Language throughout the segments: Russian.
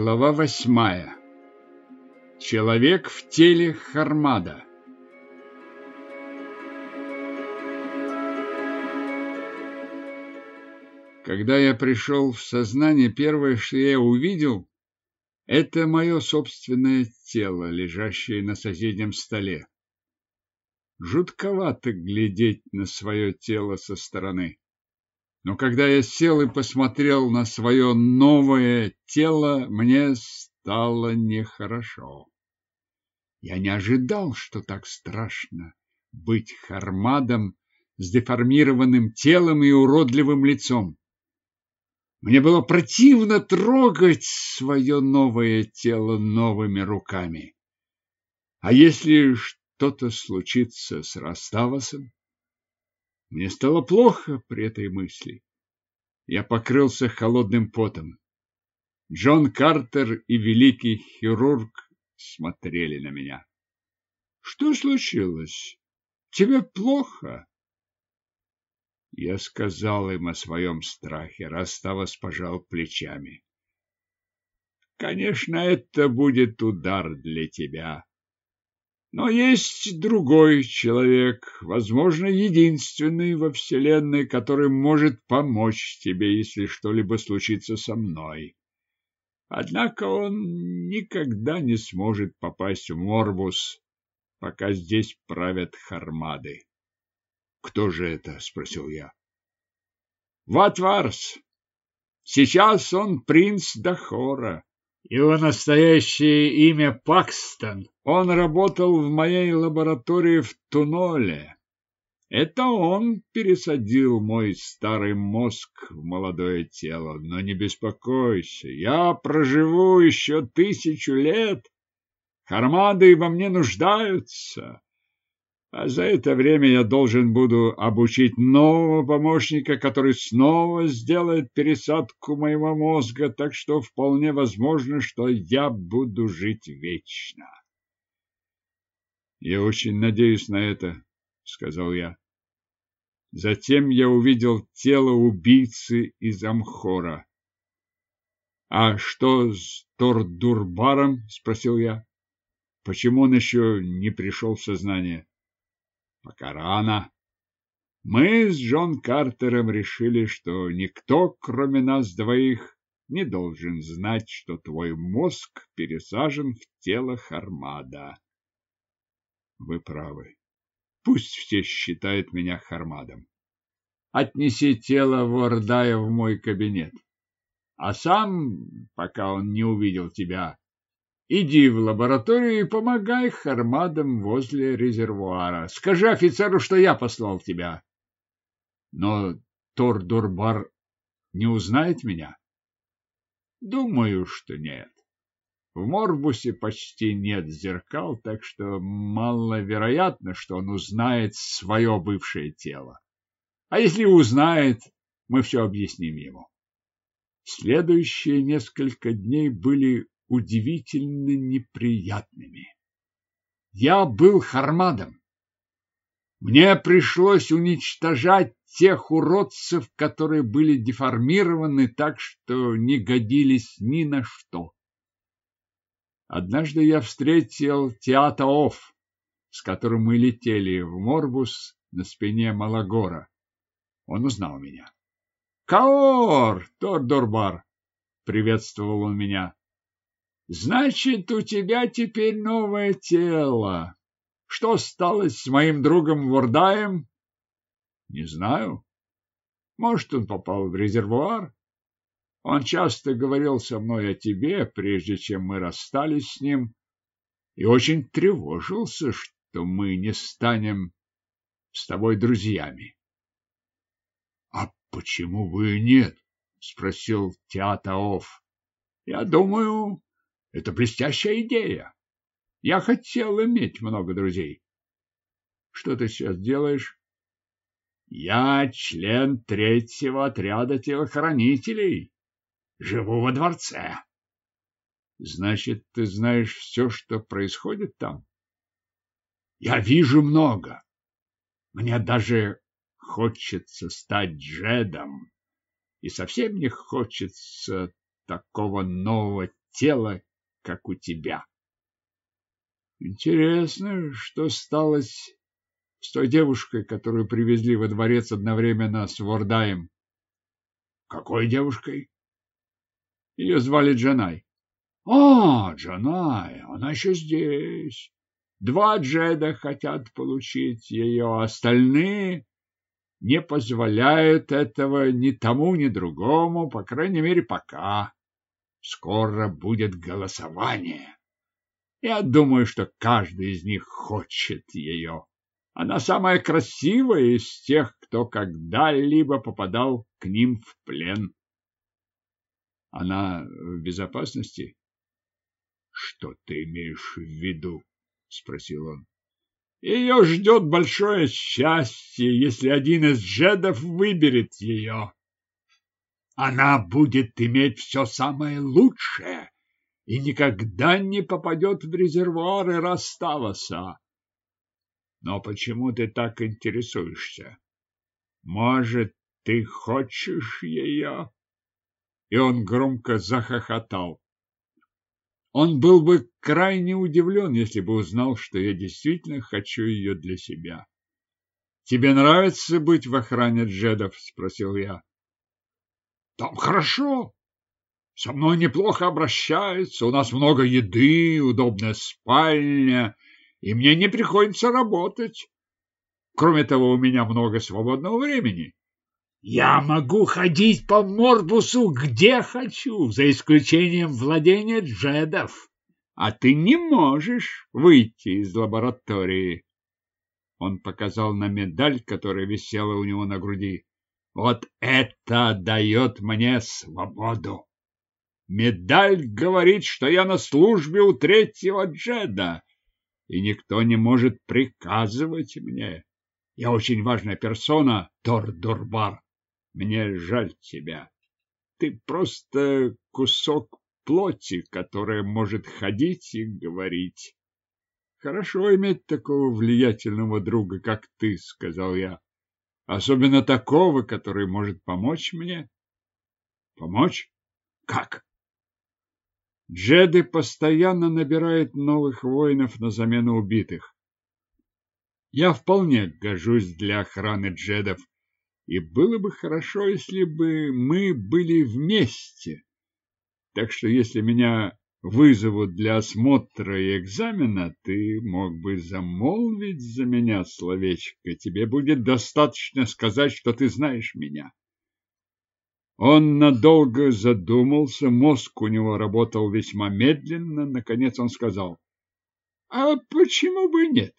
Глава восьмая. Человек в теле Хармада. Когда я пришел в сознание, первое, что я увидел, это мое собственное тело, лежащее на соседнем столе. Жутковато глядеть на свое тело со стороны. Но когда я сел и посмотрел на свое новое тело, мне стало нехорошо. Я не ожидал, что так страшно быть Хармадом с деформированным телом и уродливым лицом. Мне было противно трогать свое новое тело новыми руками. А если что-то случится с Раставасом? Мне стало плохо при этой мысли. Я покрылся холодным потом. Джон Картер и великий хирург смотрели на меня. Что случилось? Тебе плохо? Я сказал им о своем страхе. Раставас пожал плечами. Конечно, это будет удар для тебя. Но есть другой человек, возможно, единственный во Вселенной, который может помочь тебе, если что-либо случится со мной. Однако он никогда не сможет попасть в Морбус, пока здесь правят Хармады. — Кто же это? — спросил я. — Ватварс. Сейчас он принц Дахора. Его настоящее имя Пакстон. Он работал в моей лаборатории в Туноле. Это он пересадил мой старый мозг в молодое тело. Но не беспокойся, я проживу еще тысячу лет. Хармады во мне нуждаются. А за это время я должен буду обучить нового помощника, который снова сделает пересадку моего мозга, так что вполне возможно, что я буду жить вечно. Я очень надеюсь на это, сказал я. Затем я увидел тело убийцы из Амхора. А что с Тордурбаром? спросил я. Почему он еще не пришел в сознание? Пока рано. Мы с Джон Картером решили, что никто, кроме нас двоих, не должен знать, что твой мозг пересажен в тело Хармада. Вы правы. Пусть все считают меня Хармадом. Отнеси тело Вордая в мой кабинет. А сам, пока он не увидел тебя, Иди в лабораторию и помогай Хармадам возле резервуара. Скажи офицеру, что я послал тебя. Но Тордурбар не узнает меня? Думаю, что нет. В Морбусе почти нет зеркал, так что маловероятно, что он узнает свое бывшее тело. А если узнает, мы все объясним ему. Следующие несколько дней были удивительно неприятными. Я был Хармадом. Мне пришлось уничтожать тех уродцев, которые были деформированы так, что не годились ни на что. Однажды я встретил Театаоф, с которым мы летели в Морбус на спине Малагора. Он узнал меня. «Каор, Тордорбар!» — приветствовал он меня. Значит, у тебя теперь новое тело. Что стало с моим другом Вордаем? Не знаю. Может, он попал в резервуар? Он часто говорил со мной о тебе, прежде чем мы расстались с ним, и очень тревожился, что мы не станем с тобой друзьями. — А почему вы нет? — спросил Театаоф. — Я думаю, это блестящая идея. Я хотел иметь много друзей. Что ты сейчас делаешь? Я член третьего отряда телохранителей. Живу во дворце. Значит, ты знаешь все, что происходит там? Я вижу много. Мне даже хочется стать джедом. И совсем не хочется такого нового тело, как у тебя. Интересно, что стало с той девушкой, которую привезли во дворец одновременно с Вордаем. Какой девушкой? Ее звали Джанай. А, Джанай, она еще здесь. Два джеда хотят получить ее, остальные не позволяют этого ни тому, ни другому, по крайней мере, пока. Скоро будет голосование. Я думаю, что каждый из них хочет ее. Она самая красивая из тех, кто когда-либо попадал к ним в плен. Она в безопасности? Что ты имеешь в виду? спросил он. Ее ждет большое счастье, если один из джедов выберет ее. Она будет иметь все самое лучшее и никогда не попадет в резервуары Раставаса. Но почему ты так интересуешься? Может, ты хочешь ее? И он громко захохотал. Он был бы крайне удивлен, если бы узнал, что я действительно хочу ее для себя. «Тебе нравится быть в охране джедов?» – спросил я. «Там хорошо. Со мной неплохо обращаются, у нас много еды, удобная спальня, и мне не приходится работать. Кроме того, у меня много свободного времени. Я могу ходить по Морбусу где хочу, за исключением владения джедов. А ты не можешь выйти из лаборатории. Он показал на медаль, которая висела у него на груди. Вот это дает мне свободу. Медаль говорит, что я на службе у третьего джеда, и никто не может приказывать мне. Я очень важная персона, Тор-Дурбар. Мне жаль тебя. Ты просто кусок плоти, которая может ходить и говорить. Хорошо иметь такого влиятельного друга, как ты, сказал я. Особенно такого, который может помочь мне. Помочь? Как? Джеды постоянно набирают новых воинов на замену убитых. Я вполне гожусь для охраны джедов, и было бы хорошо, если бы мы были вместе. Так что если меня вызовут для осмотра и экзамена, ты мог бы замолвить за меня словечко. Тебе будет достаточно сказать, что ты знаешь меня. Он надолго задумался, мозг у него работал весьма медленно. Наконец он сказал, «А почему бы нет?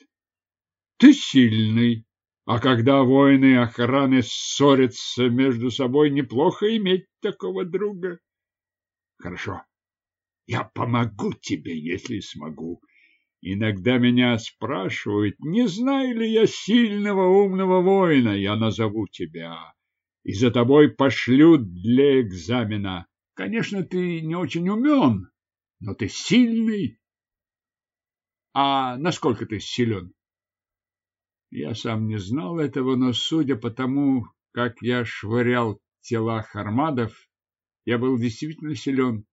Ты сильный, а когда воины охраны ссорятся между собой, неплохо иметь такого друга. Хорошо, я помогу тебе, если смогу. Иногда меня спрашивают, не знаю ли я сильного умного воина, я назову тебя и за тобой пошлют для экзамена. Конечно, ты не очень умен, но ты сильный. А насколько ты силен? Я сам не знал этого, но судя по тому, как я швырял тела хармадов, я был действительно силен.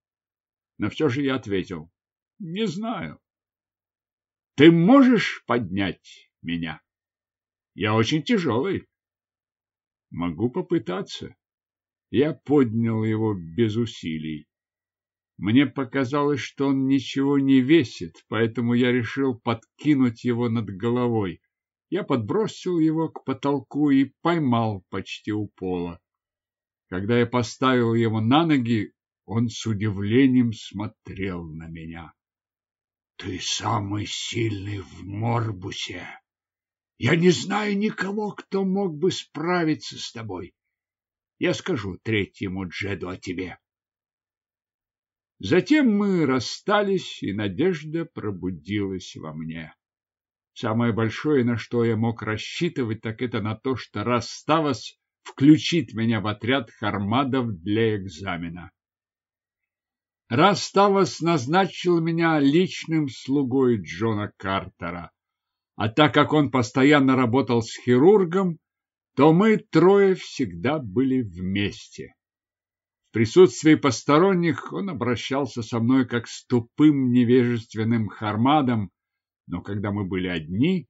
Но все же я ответил, не знаю. Ты можешь поднять меня? Я очень тяжелый. Могу попытаться. Я поднял его без усилий. Мне показалось, что он ничего не весит, поэтому я решил подкинуть его над головой. Я подбросил его к потолку и поймал почти у пола. Когда я поставил его на ноги, он с удивлением смотрел на меня. — Ты самый сильный в Морбусе! Я не знаю никого, кто мог бы справиться с тобой. Я скажу третьему Джеду о тебе. Затем мы расстались, и надежда пробудилась во мне. Самое большое, на что я мог рассчитывать, так это на то, что Расставас включит меня в отряд хармадов для экзамена. Расставас назначил меня личным слугой Джона Картера. А так как он постоянно работал с хирургом, то мы трое всегда были вместе. В присутствии посторонних он обращался со мной как с тупым невежественным хармадом, но когда мы были одни,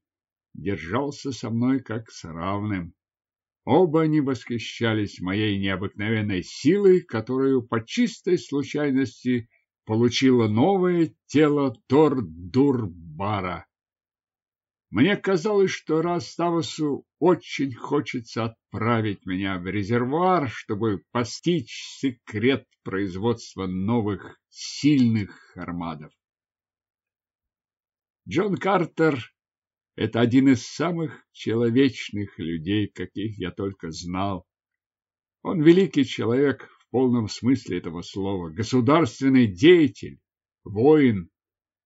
держался со мной как с равным. Оба они восхищались моей необыкновенной силой, которую по чистой случайности получило новое тело Тор-Дурбара. Мне казалось, что Раставасу очень хочется отправить меня в резервуар, чтобы постичь секрет производства новых сильных армадов. Джон Картер – это один из самых человечных людей, каких я только знал. Он великий человек в полном смысле этого слова, государственный деятель, воин,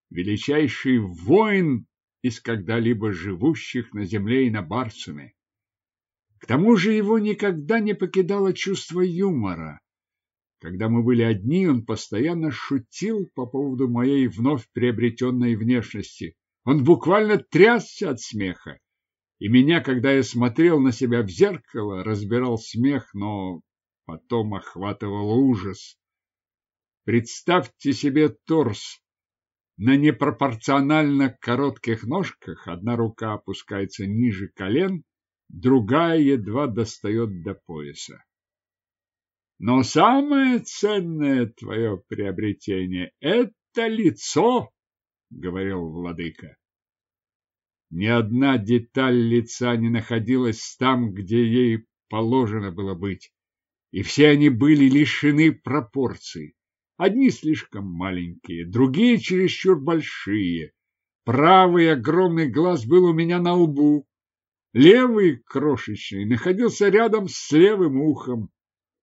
величайший воин из когда-либо живущих на земле и на Барсуме. К тому же его никогда не покидало чувство юмора. Когда мы были одни, он постоянно шутил по поводу моей вновь приобретенной внешности. Он буквально трясся от смеха. И меня, когда я смотрел на себя в зеркало, разбирал смех, но потом охватывал ужас. Представьте себе торс на непропорционально коротких ножках одна рука опускается ниже колен, другая едва достает до пояса. Но самое ценное твое приобретение – это лицо, – говорил владыка. Ни одна деталь лица не находилась там, где ей положено было быть, и все они были лишены пропорций. Одни слишком маленькие, другие чересчур большие. Правый огромный глаз был у меня на лбу. Левый, крошечный, находился рядом с левым ухом.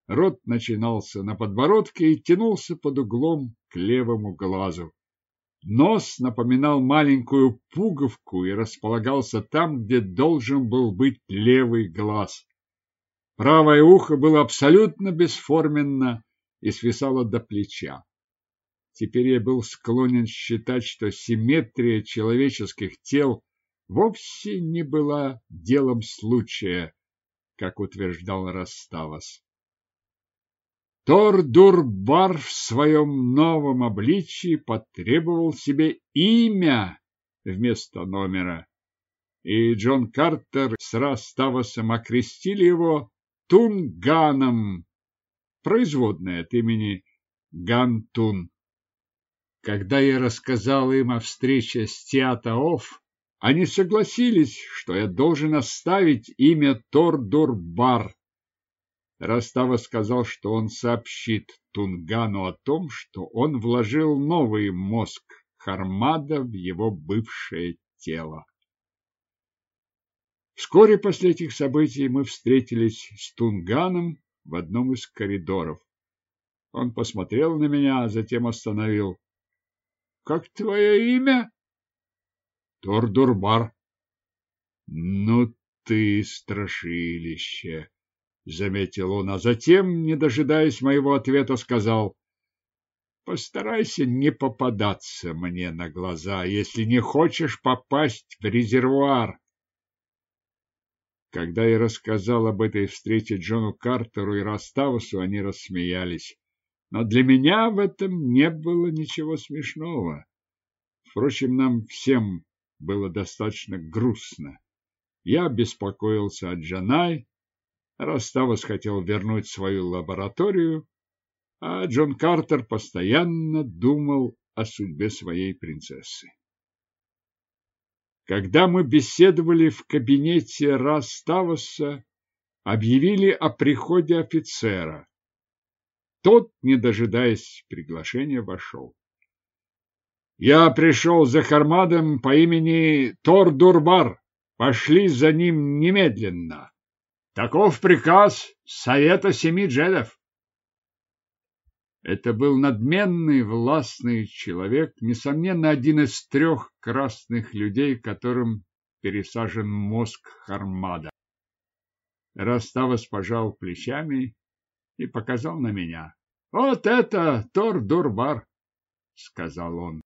Рот начинался на подбородке и тянулся под углом к левому глазу. Нос напоминал маленькую пуговку и располагался там, где должен был быть левый глаз. Правое ухо было абсолютно бесформенно, и свисала до плеча. Теперь я был склонен считать, что симметрия человеческих тел вовсе не была делом случая, как утверждал Расставас. Тор-Дурбар в своем новом обличии потребовал себе имя вместо номера, и Джон Картер с Раставасом окрестили его Тунганом, производная от имени Гантун. Когда я рассказал им о встрече с Театаоф, они согласились, что я должен оставить имя Тордурбар. Растава сказал, что он сообщит Тунгану о том, что он вложил новый мозг Хармада в его бывшее тело. Вскоре после этих событий мы встретились с Тунганом в одном из коридоров. Он посмотрел на меня, а затем остановил. — Как твое имя? — Тордурбар. — Ну ты страшилище! — заметил он, а затем, не дожидаясь моего ответа, сказал. — Постарайся не попадаться мне на глаза, если не хочешь попасть в резервуар. Когда я рассказал об этой встрече Джону Картеру и Раставусу, они рассмеялись. Но для меня в этом не было ничего смешного. Впрочем, нам всем было достаточно грустно. Я беспокоился о Джанай, Раставус хотел вернуть свою лабораторию, а Джон Картер постоянно думал о судьбе своей принцессы. Когда мы беседовали в кабинете Раставоса, объявили о приходе офицера. Тот, не дожидаясь приглашения, вошел. Я пришел за Хармадом по имени Тор Дурбар. Пошли за ним немедленно. Таков приказ Совета Семи Джедов. Это был надменный, властный человек, несомненно, один из трех красных людей, которым пересажен мозг Хармада. Раставас пожал плечами и показал на меня. — Вот это Тор-Дурбар, — сказал он.